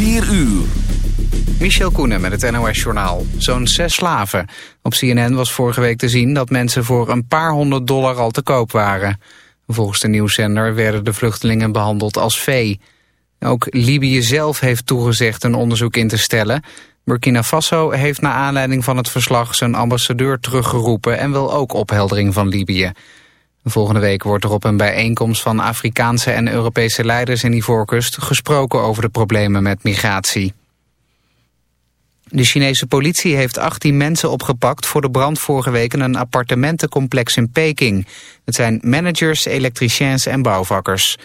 4 uur. Michel Koenen met het NOS-journaal. Zo'n zes slaven. Op CNN was vorige week te zien dat mensen voor een paar honderd dollar al te koop waren. Volgens de nieuwszender werden de vluchtelingen behandeld als vee. Ook Libië zelf heeft toegezegd een onderzoek in te stellen. Burkina Faso heeft naar aanleiding van het verslag zijn ambassadeur teruggeroepen... en wil ook opheldering van Libië. Volgende week wordt er op een bijeenkomst van Afrikaanse en Europese leiders in Ivoorkust gesproken over de problemen met migratie. De Chinese politie heeft 18 mensen opgepakt voor de brand vorige week in een appartementencomplex in Peking. Het zijn managers, elektriciens en bouwvakkers.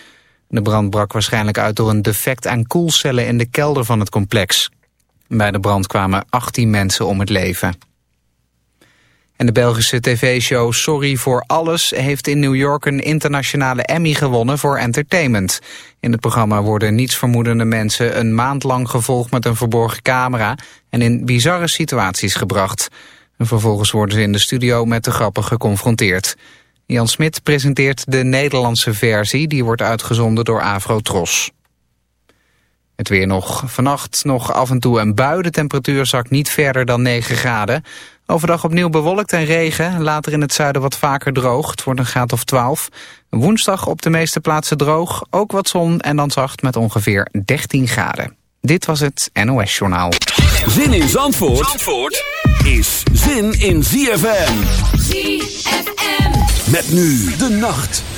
De brand brak waarschijnlijk uit door een defect aan koelcellen in de kelder van het complex. Bij de brand kwamen 18 mensen om het leven. En de Belgische tv-show Sorry voor Alles heeft in New York een internationale Emmy gewonnen voor entertainment. In het programma worden nietsvermoedende mensen een maand lang gevolgd met een verborgen camera en in bizarre situaties gebracht. En vervolgens worden ze in de studio met de grappen geconfronteerd. Jan Smit presenteert de Nederlandse versie, die wordt uitgezonden door Tros. Het weer nog. Vannacht nog af en toe een bui. De temperatuur zakt niet verder dan 9 graden. Overdag opnieuw bewolkt en regen. Later in het zuiden wat vaker droog. Het wordt een graad of 12. Woensdag op de meeste plaatsen droog. Ook wat zon en dan zacht met ongeveer 13 graden. Dit was het NOS Journaal. Zin in Zandvoort, Zandvoort is zin in ZFM. ZFM. Met nu de nacht.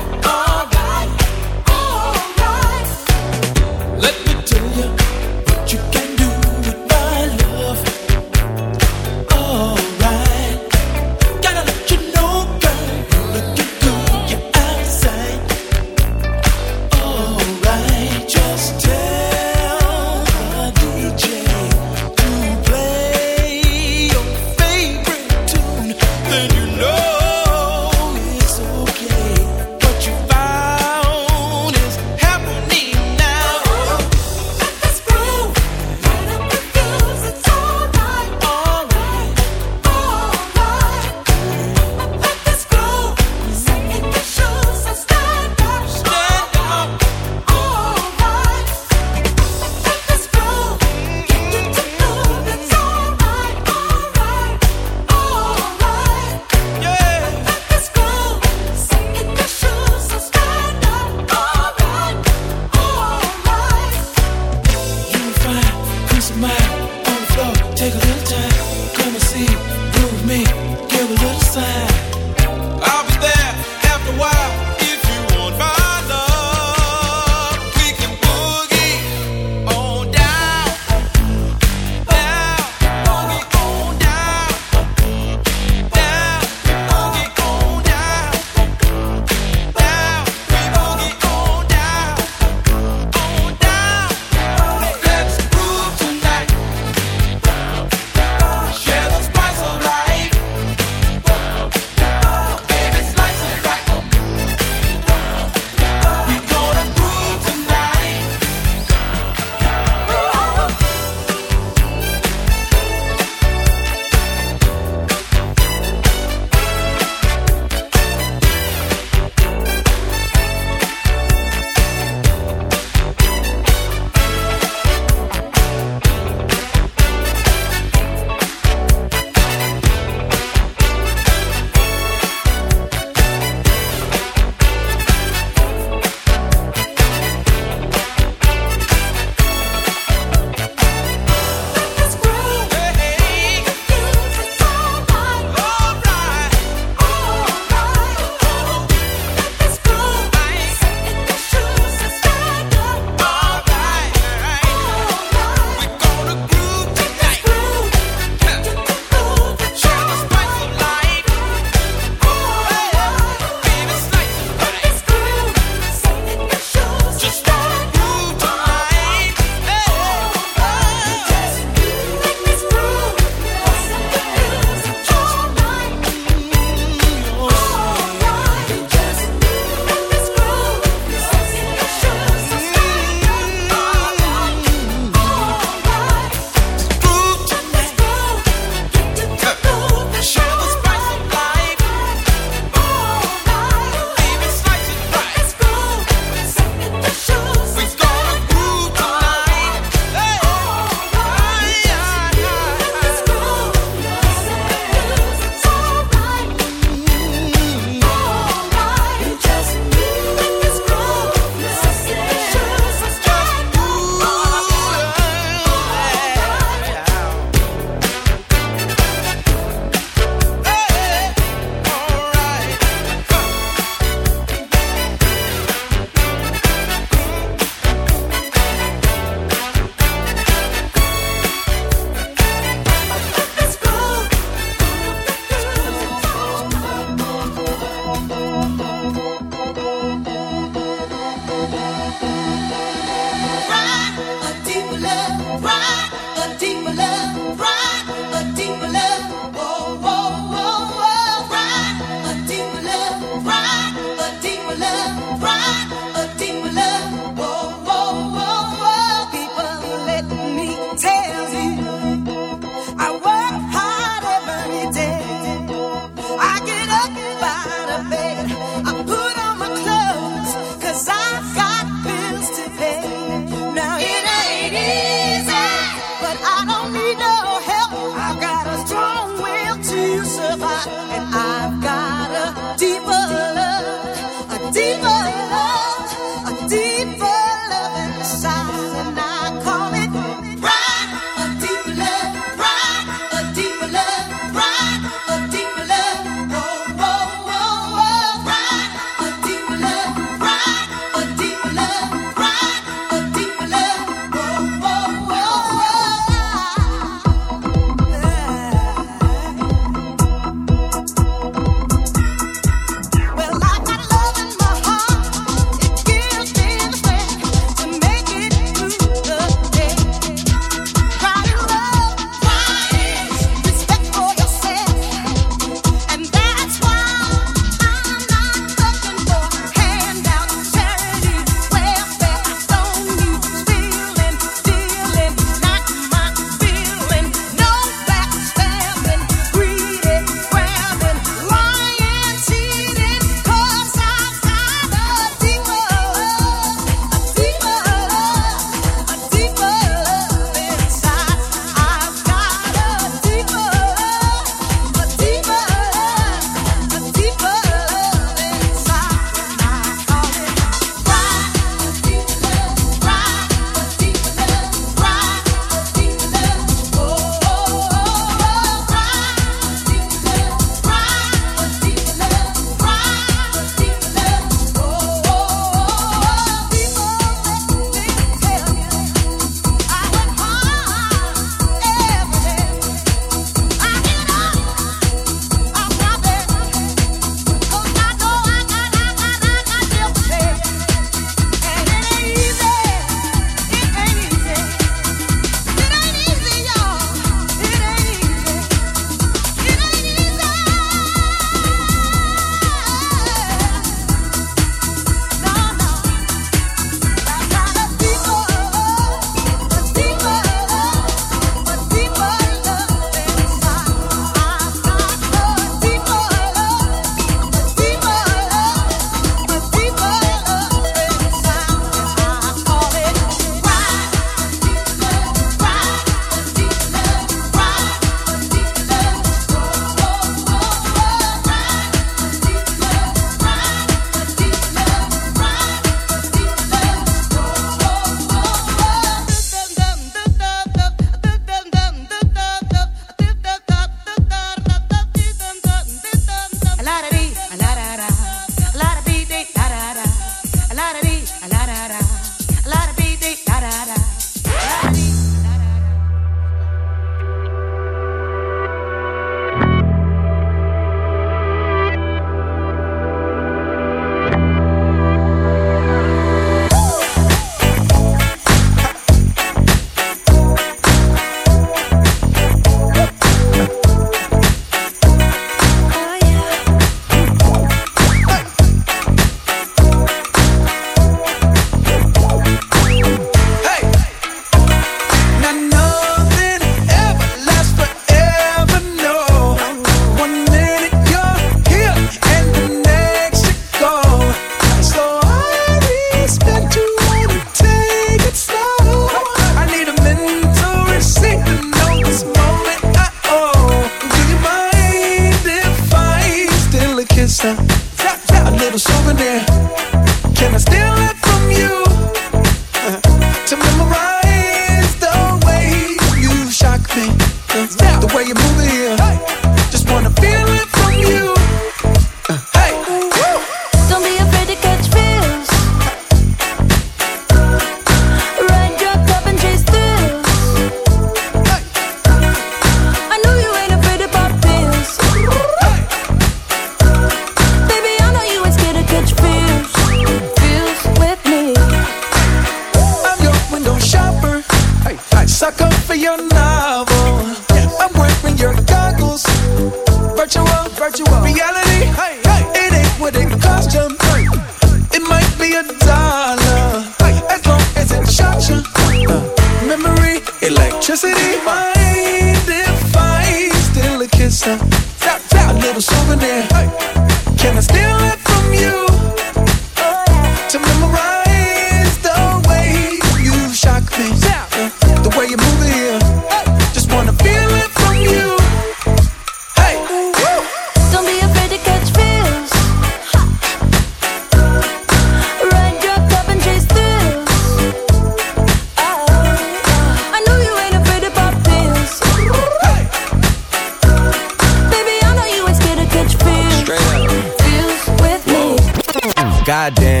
Goddamn,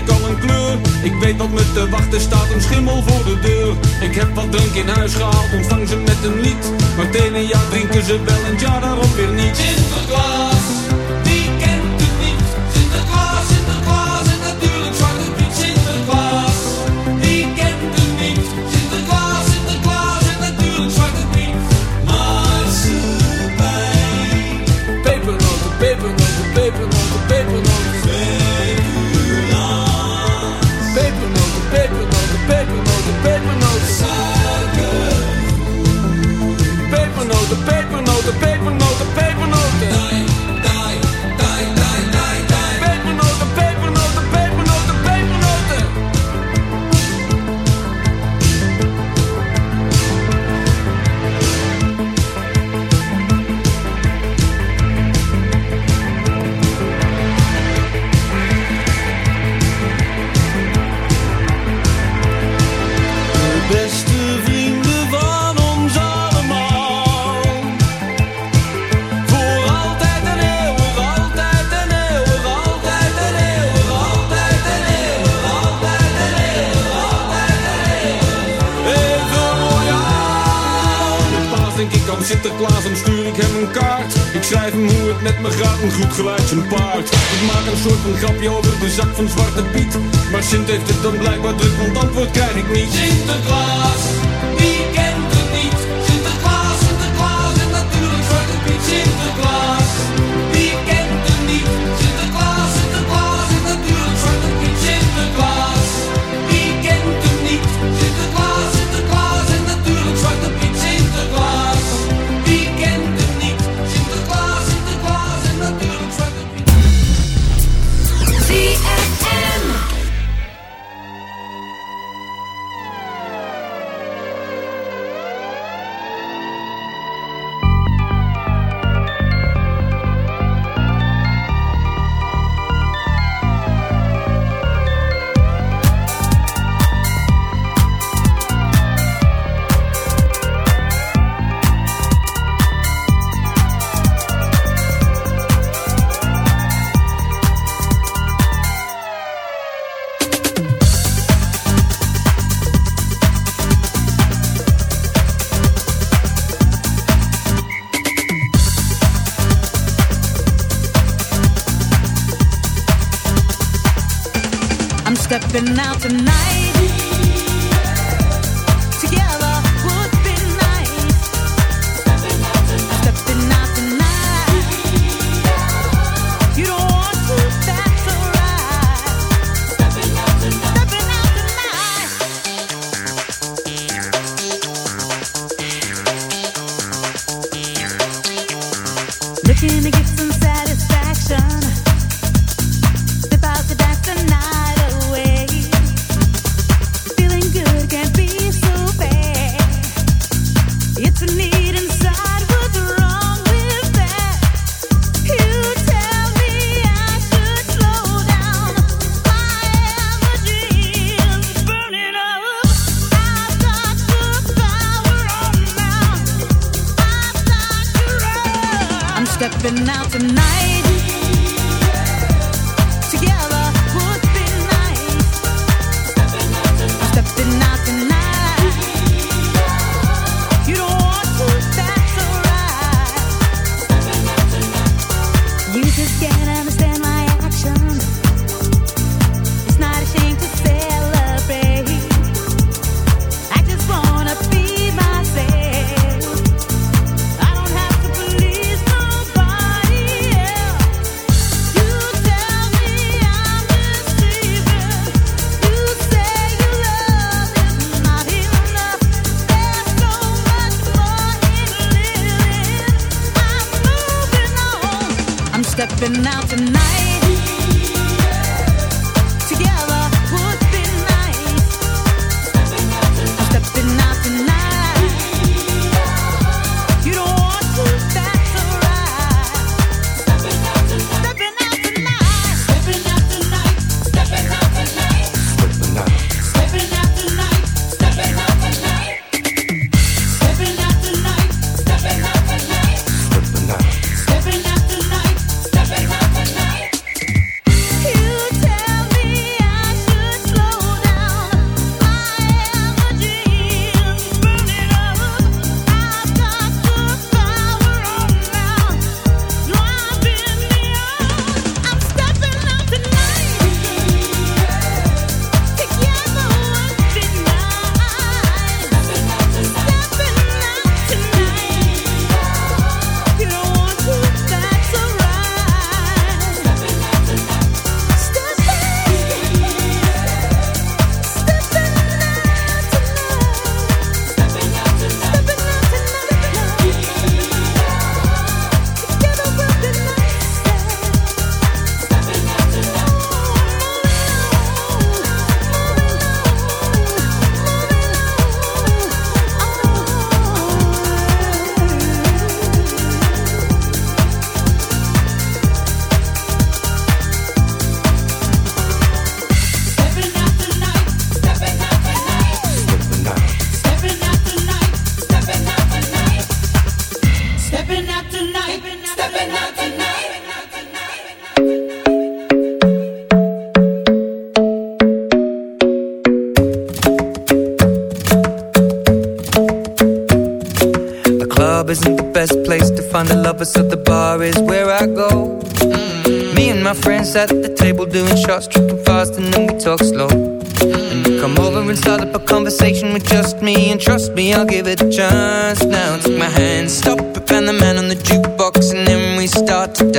ik een kleur. Ik weet wat me te wachten staat, een schimmel voor de deur. Ik heb wat drink in huis gehaald, ontvang ze met een lied. Maar het een jaar drinken ze wel en ja daarop weer niet. Sinterklaas, die kent het niet? Sinterklaas, Sinterklaas en natuurlijk zwart het niet Sinterklaas die kent het niet? Sinterklaas, Sinterklaas en natuurlijk Zwarte Piet. Bij. Pepernoten, pepernoten, pepernoten, pepernoten. the bed, will know the bed. een goed geluid een paard. Ik maak een soort van grapje over de zak van Zwarte Piet. Maar Sint heeft het dan blijkbaar druk, want antwoord krijg ik niet. Sinterklaas, wie kent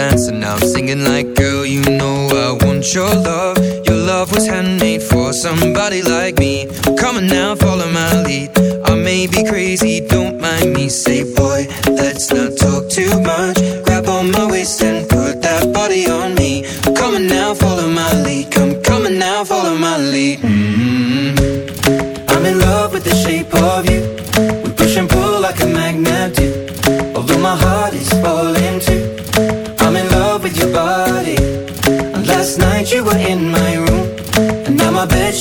dance And now I'm singing like Girl, you know I want your love. Your love was handmade for somebody like me. Come on now, follow my lead. I may be crazy, don't mind me Say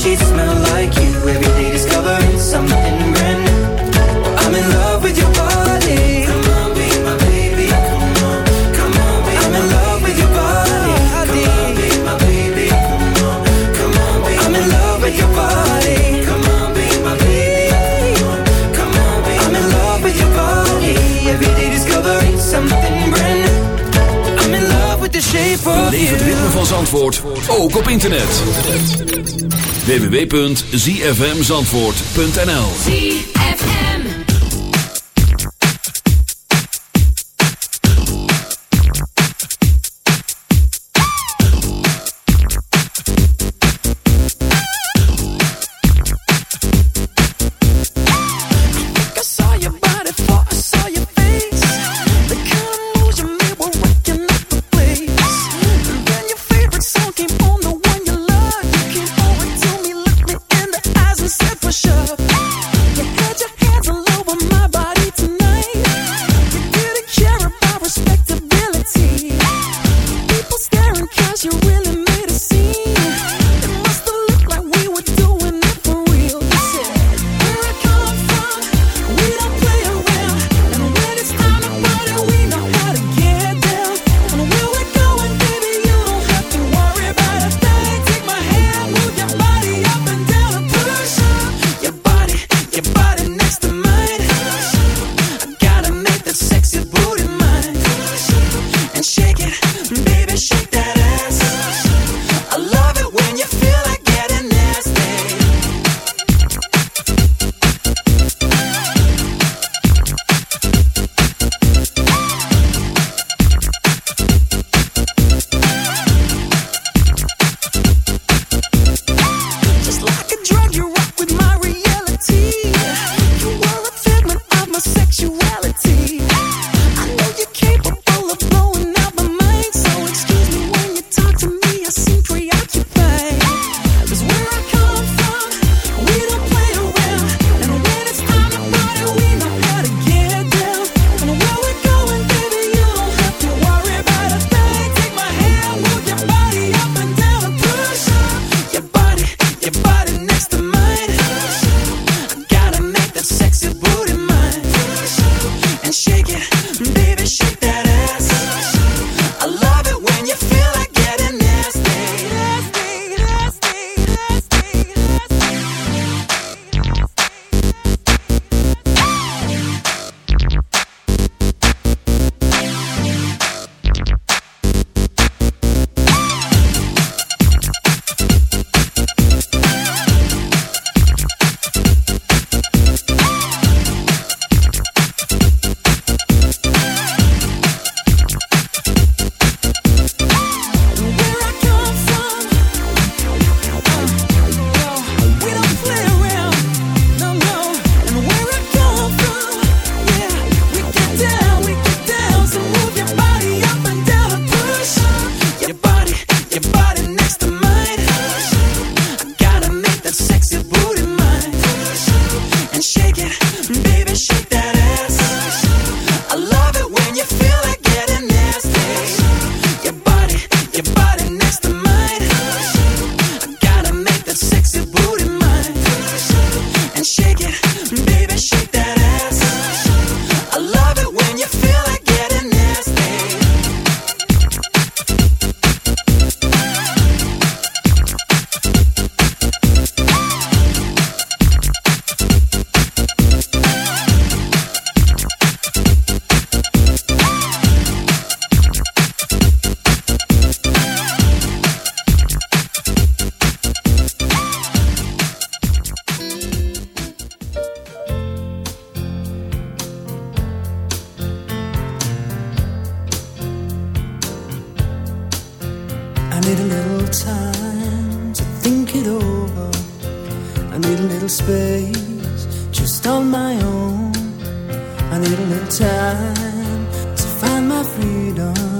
sheets smell like you. Every day discovering something brand new. I'm in love with your body. Come on, be my baby. Come on, come on, be I'm in love with your body. Come on, be my baby. Come on, come on, be I'm in love with your body. Come on, be my baby. Come on, come on, be I'm in love with your body. Every day discovering something brand new. I'm in love with the shape of Beleef het you. ritme van Zandvoort, ook op internet. www.zfmzandvoort.nl need a little space just on my own. I need a little time to find my freedom.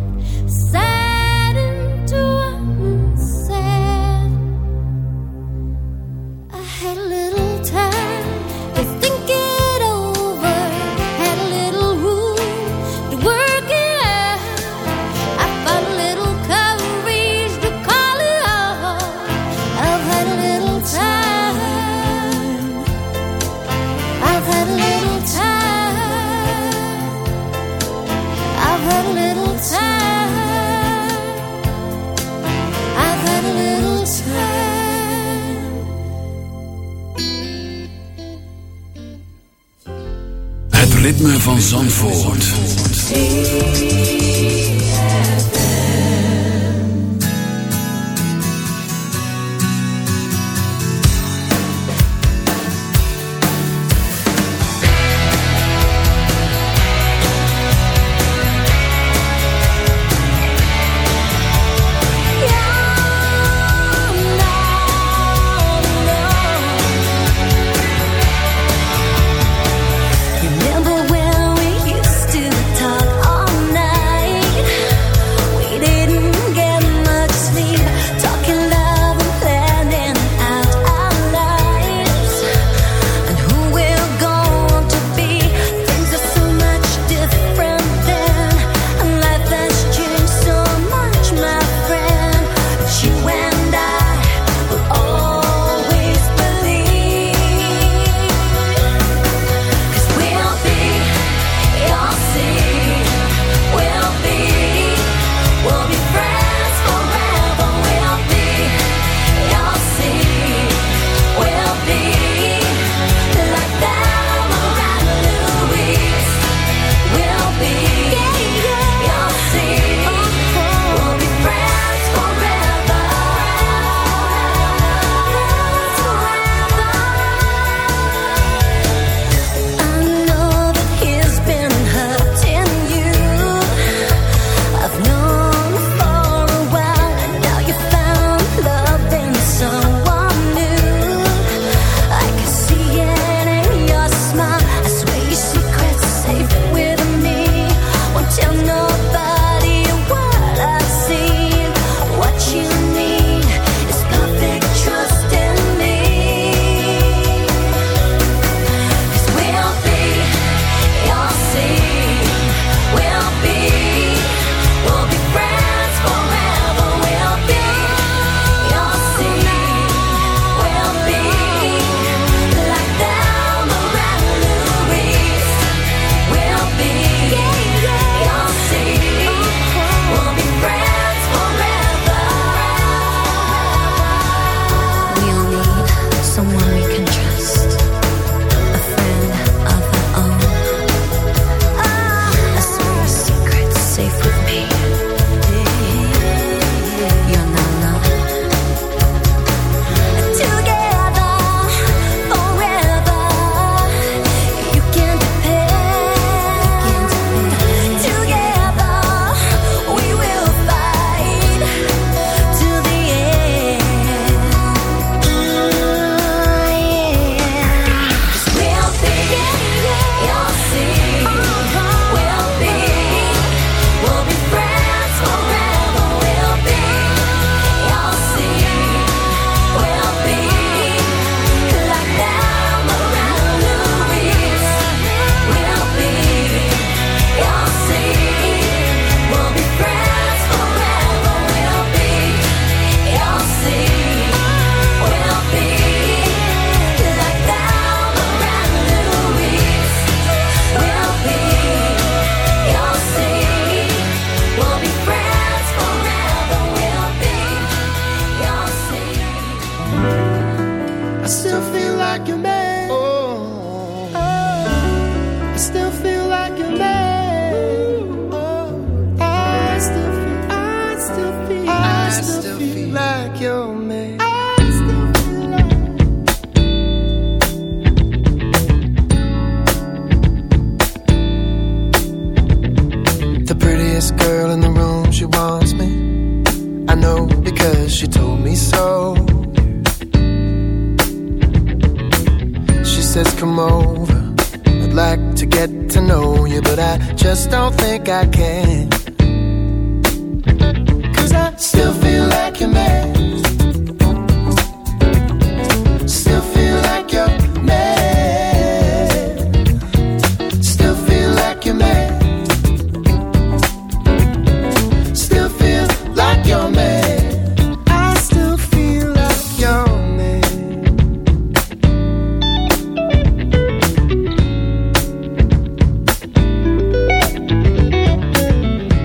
Zandvoort.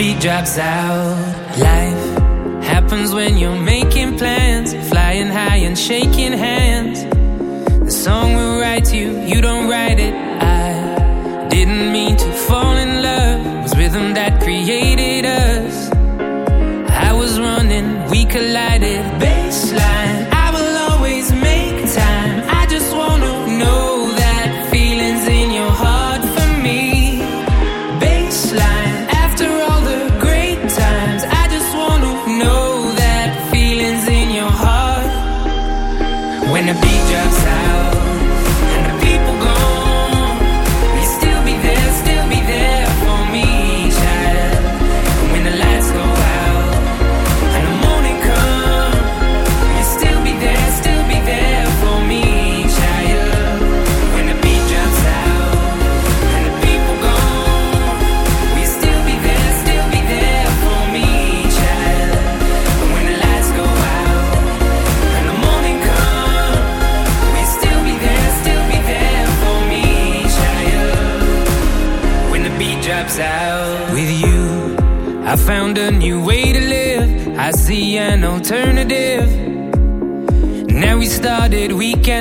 heartbeat drops out. Life happens when you're making plans, flying high and shaking hands. The song will write you, you don't write it. I didn't mean to fall in love. It was rhythm that created us. I was running, we collided. Baseline. I will always make time. I just wanna know that feelings in your heart for me. Baseline.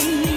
rain.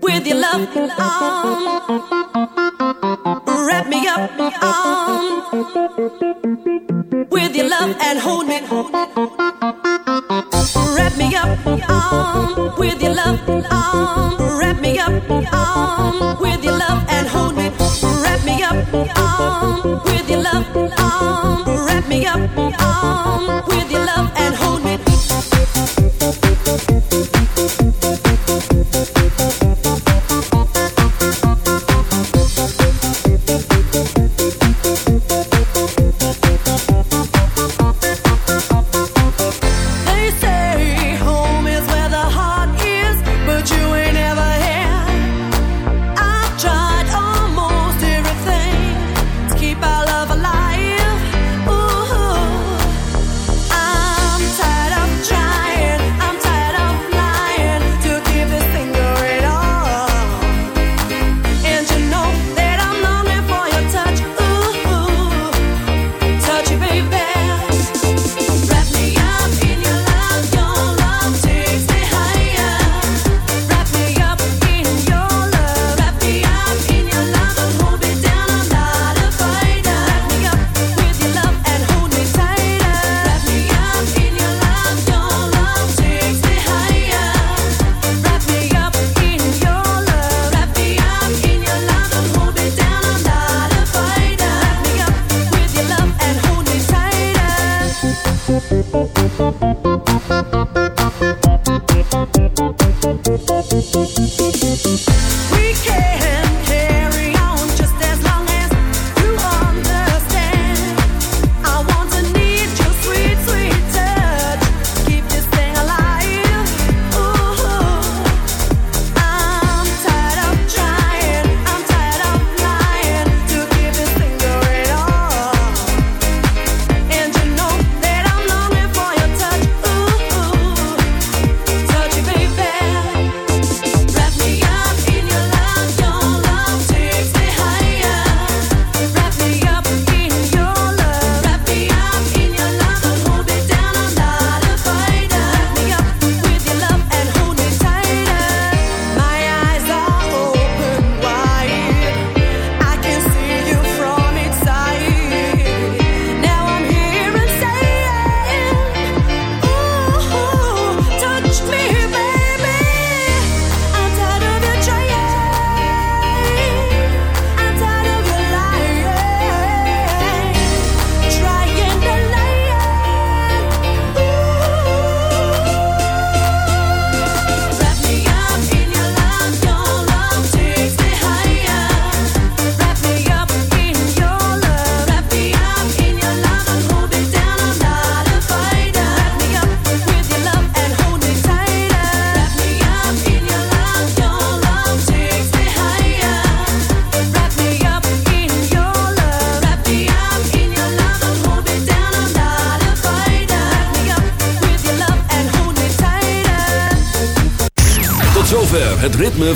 With your love. Um,